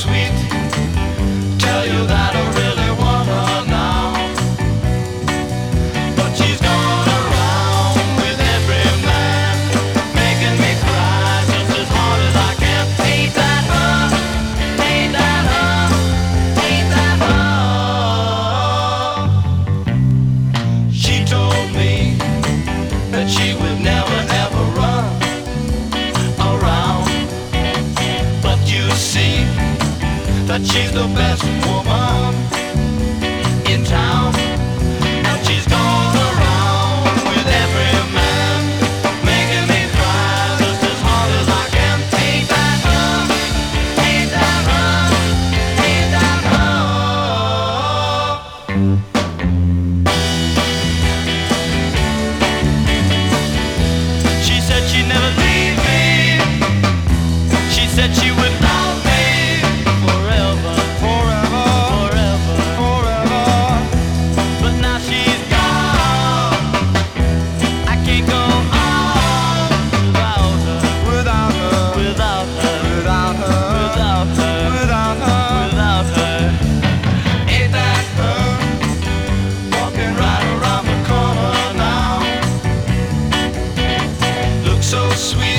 sweet. But she's the best woman in town. And she's gone around with every man, making me cry just as hard as I can. Ain't that rough? Ain't that rough? Ain't that rough? sweet.